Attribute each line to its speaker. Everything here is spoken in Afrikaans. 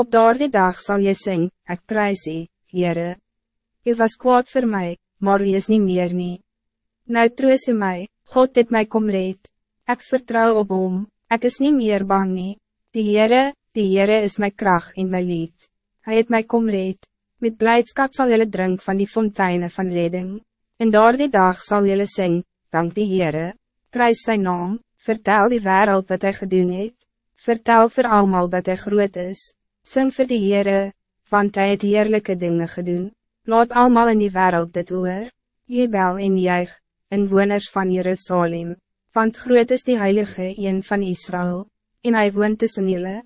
Speaker 1: Op daardie dag zal je sing, ik prijs u, Heere. U was kwaad voor mij, maar u is niet meer nie. Nou troos u mij, God het mij kom red. Ik vertrouw op hom, ik is niet meer bang nie. Die Heere, die Heere is mijn kracht in mijn lied. Hij het mij kom red. Met blijdschap zal jullie drink van die fonteinen van redding. En daardie dag zal jullie sing, dank die Heere. Prijs zijn naam, vertel die wereld wat hij gedoen het. Vertel voor allemaal dat hij groot is. Sing vir die Heere, want hy het heerlijke dingen gedoen. Laat allemaal in die wereld dit hoor. Jebel en juig, inwoners van Jerusalem. Want groot is die Heilige een van Israël, en hy woont tussen julle.